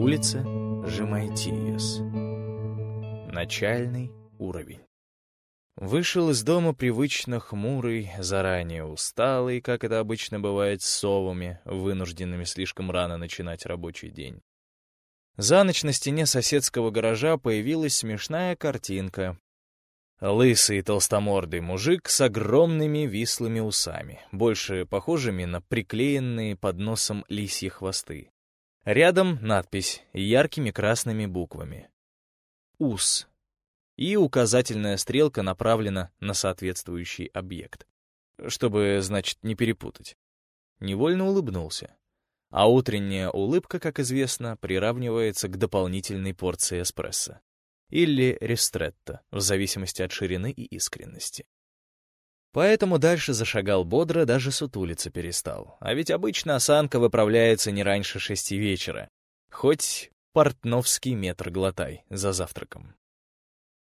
улица Жемайтиес. Начальный уровень. Вышел из дома привычно хмурый, заранее усталый, как это обычно бывает с совами, вынужденными слишком рано начинать рабочий день. За ночь на стене соседского гаража появилась смешная картинка. Лысый толстомордый мужик с огромными вислыми усами, больше похожими на приклеенные под носом лисьи хвосты. Рядом надпись яркими красными буквами. «УС» и указательная стрелка направлена на соответствующий объект. Чтобы, значит, не перепутать. Невольно улыбнулся. А утренняя улыбка, как известно, приравнивается к дополнительной порции эспрессо. Или ристретто, в зависимости от ширины и искренности. Поэтому дальше зашагал бодро, даже сутулиться перестал. А ведь обычно осанка выправляется не раньше шести вечера. Хоть портновский метр глотай за завтраком.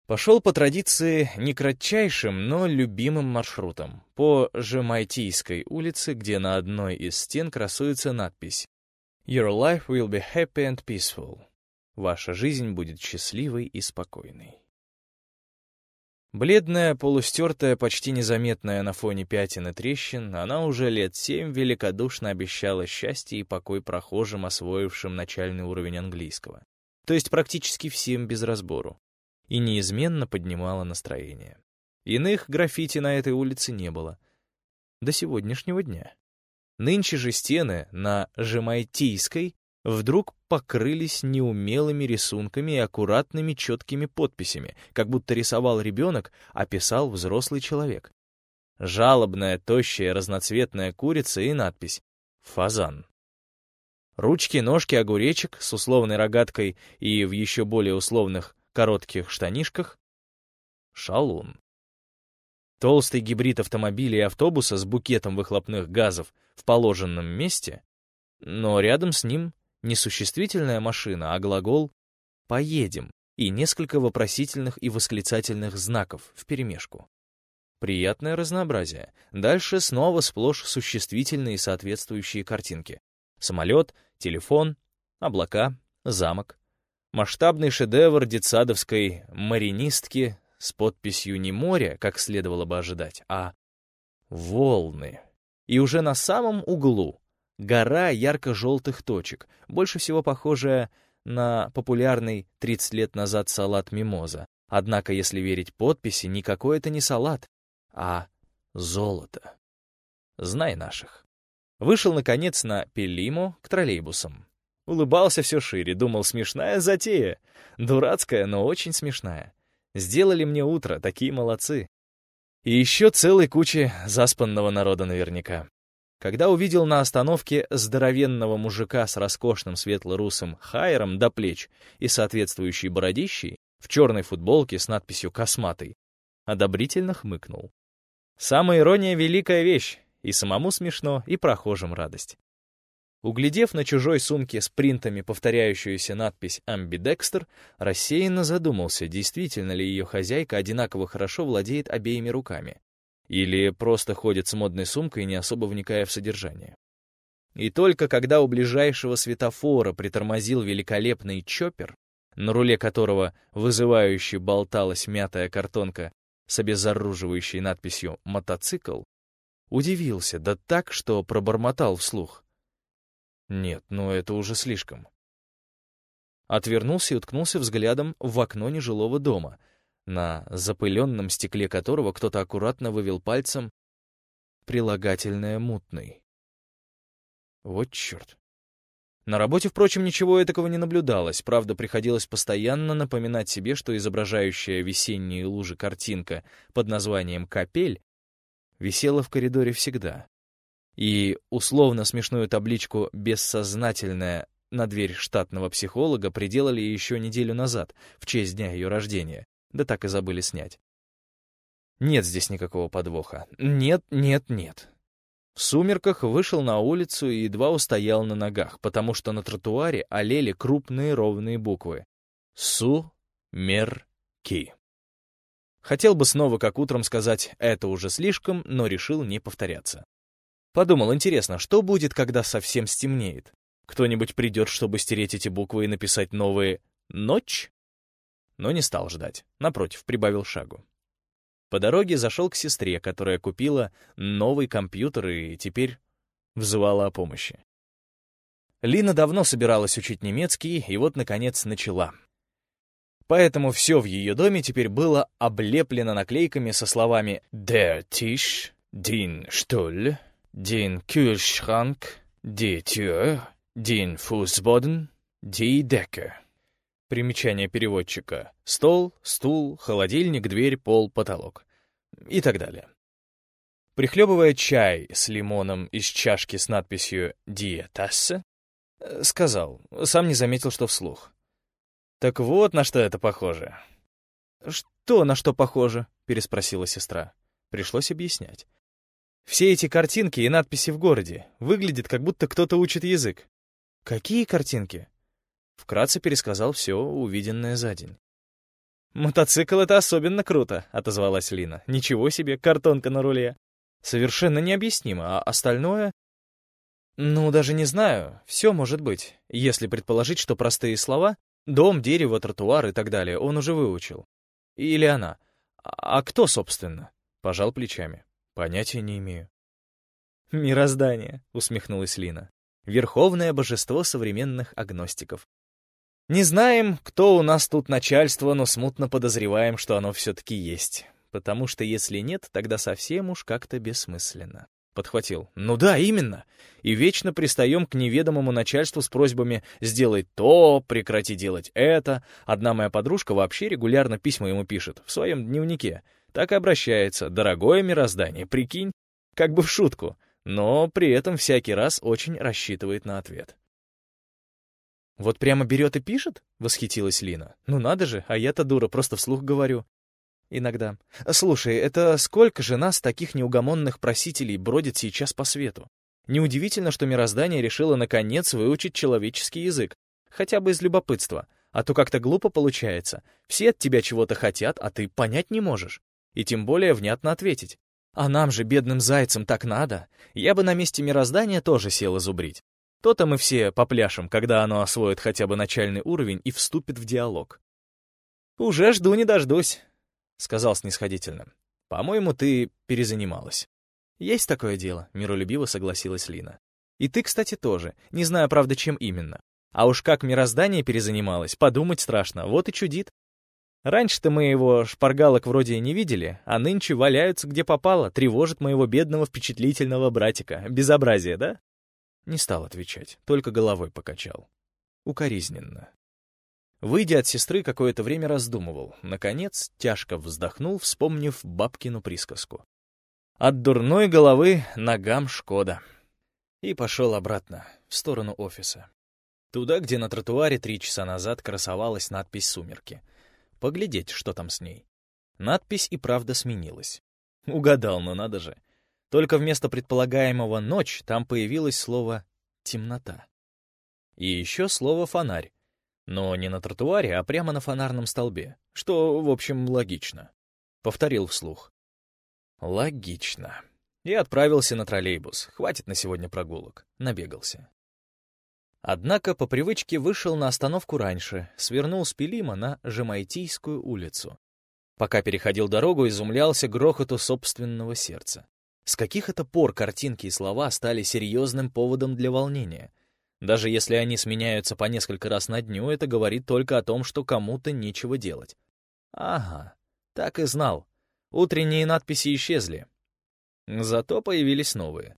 Пошел по традиции не кратчайшим, но любимым маршрутом, по Жемайтийской улице, где на одной из стен красуется надпись «Your life will be happy and peaceful». Ваша жизнь будет счастливой и спокойной. Бледная, полустертая, почти незаметная на фоне пятен и трещин, она уже лет семь великодушно обещала счастье и покой прохожим, освоившим начальный уровень английского. То есть практически всем без разбору и неизменно поднимала настроение. Иных граффити на этой улице не было. До сегодняшнего дня. Нынче же стены на Жемайтийской вдруг покрылись неумелыми рисунками и аккуратными четкими подписями, как будто рисовал ребенок, а писал взрослый человек. Жалобная, тощая, разноцветная курица и надпись «Фазан». Ручки, ножки, огуречек с условной рогаткой и в еще более условных коротких штанишках — шалун. Толстый гибрид автомобиля и автобуса с букетом выхлопных газов в положенном месте, но рядом с ним не существительная машина, а глагол «поедем» и несколько вопросительных и восклицательных знаков вперемешку. Приятное разнообразие. Дальше снова сплошь существительные соответствующие картинки. Самолет, телефон, облака, замок, Масштабный шедевр детсадовской маринистки с подписью не море, как следовало бы ожидать, а волны. И уже на самом углу гора ярко-желтых точек, больше всего похожая на популярный 30 лет назад салат мимоза. Однако, если верить подписи, никакой это не салат, а золото. Знай наших. Вышел, наконец, на Пелиму к троллейбусам. Улыбался все шире, думал, смешная затея. Дурацкая, но очень смешная. Сделали мне утро, такие молодцы. И еще целой кучи заспанного народа наверняка. Когда увидел на остановке здоровенного мужика с роскошным светло-русым хайером до плеч и соответствующей бородищей, в черной футболке с надписью «Косматый», одобрительно хмыкнул. Самая ирония — великая вещь, и самому смешно, и прохожим радость. Углядев на чужой сумке с принтами повторяющуюся надпись «Амбидекстер», рассеянно задумался, действительно ли ее хозяйка одинаково хорошо владеет обеими руками. Или просто ходит с модной сумкой, не особо вникая в содержание. И только когда у ближайшего светофора притормозил великолепный чоппер, на руле которого вызывающе болталась мятая картонка с обезоруживающей надписью «Мотоцикл», удивился, да так, что пробормотал вслух. Нет, ну это уже слишком. Отвернулся и уткнулся взглядом в окно нежилого дома, на запыленном стекле которого кто-то аккуратно вывел пальцем прилагательное «мутный». Вот черт. На работе, впрочем, ничего этакого не наблюдалось, правда, приходилось постоянно напоминать себе, что изображающая весенние лужи картинка под названием «Капель» висела в коридоре всегда и условно смешную табличку «бессознательная» на дверь штатного психолога приделали еще неделю назад, в честь дня ее рождения, да так и забыли снять. Нет здесь никакого подвоха. Нет, нет, нет. В сумерках вышел на улицу и едва устоял на ногах, потому что на тротуаре олели крупные ровные буквы. Су-мер-ки. Хотел бы снова, как утром, сказать «это уже слишком», но решил не повторяться. Подумал, интересно, что будет, когда совсем стемнеет? Кто-нибудь придет, чтобы стереть эти буквы и написать новые «Ночь»? Но не стал ждать. Напротив, прибавил шагу. По дороге зашел к сестре, которая купила новый компьютер и теперь взывала о помощи. Лина давно собиралась учить немецкий, и вот, наконец, начала. Поэтому все в ее доме теперь было облеплено наклейками со словами «Der Tisch», «Den Stuhl», «Den Kühlschrank», «Die Tür», «Den Fußboden», «Die Decke». Примечание переводчика. Стол, стул, холодильник, дверь, пол, потолок. И так далее. Прихлебывая чай с лимоном из чашки с надписью «Die Tasse», сказал, сам не заметил, что вслух. «Так вот на что это похоже». «Что на что похоже?» — переспросила сестра. Пришлось объяснять. «Все эти картинки и надписи в городе выглядят, как будто кто-то учит язык». «Какие картинки?» Вкратце пересказал все, увиденное за день. «Мотоцикл — это особенно круто», — отозвалась Лина. «Ничего себе, картонка на руле». «Совершенно необъяснимо, а остальное...» «Ну, даже не знаю. Все может быть. Если предположить, что простые слова — дом, дерево, тротуар и так далее — он уже выучил. Или она. А кто, собственно?» Пожал плечами. «Понятия не имею». «Мироздание», — усмехнулась Лина. «Верховное божество современных агностиков. Не знаем, кто у нас тут начальство, но смутно подозреваем, что оно все-таки есть. Потому что если нет, тогда совсем уж как-то бессмысленно. Подхватил. Ну да, именно. И вечно пристаем к неведомому начальству с просьбами сделать то, прекрати делать это. Одна моя подружка вообще регулярно письма ему пишет в своем дневнике. Так и обращается. Дорогое мироздание, прикинь. Как бы в шутку. Но при этом всякий раз очень рассчитывает на ответ. «Вот прямо берет и пишет?» — восхитилась Лина. «Ну надо же, а я-то дура, просто вслух говорю». «Иногда. Слушай, это сколько же нас, таких неугомонных просителей, бродит сейчас по свету? Неудивительно, что мироздание решило наконец выучить человеческий язык. Хотя бы из любопытства. А то как-то глупо получается. Все от тебя чего-то хотят, а ты понять не можешь. И тем более внятно ответить. А нам же, бедным зайцам, так надо. Я бы на месте мироздания тоже села зубрить. То-то мы все попляшем, когда оно освоит хотя бы начальный уровень и вступит в диалог. «Уже жду не дождусь», — сказал снисходительно. «По-моему, ты перезанималась». «Есть такое дело», — миролюбиво согласилась Лина. «И ты, кстати, тоже. Не знаю, правда, чем именно. А уж как мироздание перезанималось, подумать страшно, вот и чудит. Раньше-то мы его шпаргалок вроде не видели, а нынче валяются где попало, тревожит моего бедного впечатлительного братика. Безобразие, да?» Не стал отвечать, только головой покачал. Укоризненно. Выйдя от сестры, какое-то время раздумывал. Наконец, тяжко вздохнул, вспомнив бабкину присказку. От дурной головы ногам шкода. И пошел обратно, в сторону офиса. Туда, где на тротуаре три часа назад красовалась надпись «Сумерки». Поглядеть, что там с ней. Надпись и правда сменилась. Угадал, но надо же. Только вместо предполагаемого «ночь» там появилось слово «темнота». И еще слово «фонарь». Но не на тротуаре, а прямо на фонарном столбе, что, в общем, логично. Повторил вслух. Логично. И отправился на троллейбус. Хватит на сегодня прогулок. Набегался. Однако по привычке вышел на остановку раньше, свернул с Пелима на Жемайтийскую улицу. Пока переходил дорогу, изумлялся грохоту собственного сердца. С каких это пор картинки и слова стали серьезным поводом для волнения? Даже если они сменяются по несколько раз на дню, это говорит только о том, что кому-то нечего делать. Ага, так и знал. Утренние надписи исчезли. Зато появились новые.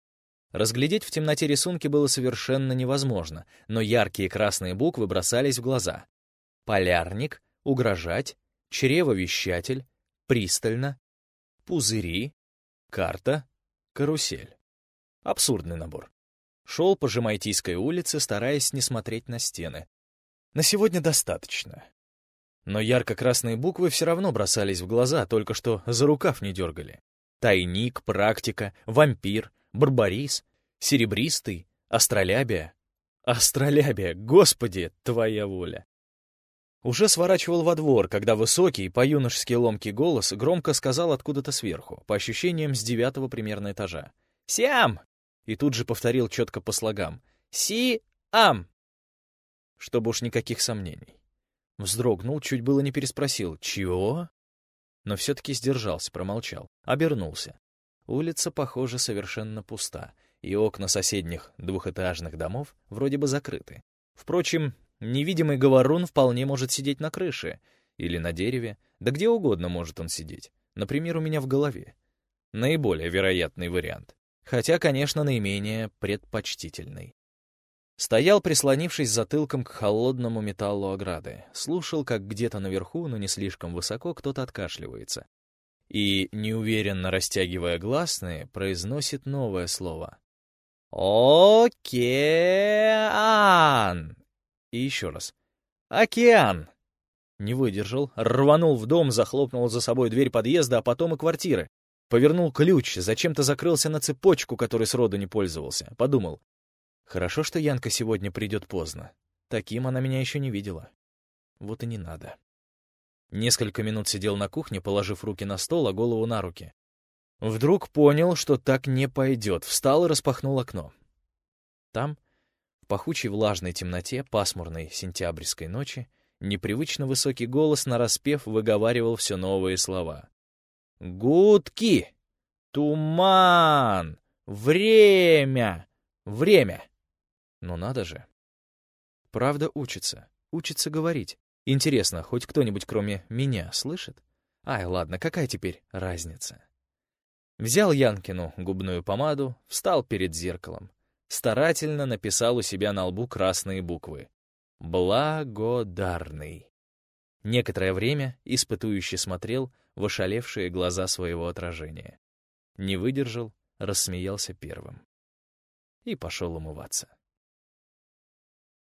Разглядеть в темноте рисунки было совершенно невозможно, но яркие красные буквы бросались в глаза. Полярник, угрожать, чревовещатель, пристально, пузыри, карта, Карусель. Абсурдный набор. Шел по Жемайтийской улице, стараясь не смотреть на стены. На сегодня достаточно. Но ярко-красные буквы все равно бросались в глаза, только что за рукав не дергали. Тайник, практика, вампир, барбарис, серебристый, астролябия. Астролябия, господи, твоя воля. Уже сворачивал во двор, когда высокий, по-юношески ломкий голос громко сказал откуда-то сверху, по ощущениям с девятого примерно этажа. «Сям!» И тут же повторил четко по слогам. «Си... Ам!» Чтобы уж никаких сомнений. Вздрогнул, чуть было не переспросил «Чего?», но все-таки сдержался, промолчал, обернулся. Улица, похоже, совершенно пуста, и окна соседних двухэтажных домов вроде бы закрыты. Впрочем, невидимый говорун вполне может сидеть на крыше или на дереве, да где угодно может он сидеть. Например, у меня в голове. Наиболее вероятный вариант. Хотя, конечно, наименее предпочтительный. Стоял, прислонившись затылком к холодному металлу ограды, слушал, как где-то наверху, но не слишком высоко, кто-то откашливается. И, неуверенно растягивая гласные, произносит новое слово. «Океан!» И еще раз. «Океан!» Не выдержал, рванул в дом, захлопнул за собой дверь подъезда, а потом и квартиры. Повернул ключ, зачем-то закрылся на цепочку, которой сроду не пользовался. Подумал, Хорошо, что Янка сегодня придет поздно. Таким она меня еще не видела. Вот и не надо. Несколько минут сидел на кухне, положив руки на стол, а голову на руки. Вдруг понял, что так не пойдет, встал и распахнул окно. Там, пахучей влажной темноте пасмурной сентябрьской ночи, непривычно высокий голос нараспев выговаривал все новые слова. «Гудки! Туман! Время! Время!» Но надо же. Правда учится. Учится говорить. Интересно, хоть кто-нибудь кроме меня слышит? Ай, ладно, какая теперь разница? Взял Янкину губную помаду, встал перед зеркалом. Старательно написал у себя на лбу красные буквы. «Благодарный». Некоторое время испытующе смотрел в ошалевшие глаза своего отражения. Не выдержал, рассмеялся первым. И пошел умываться.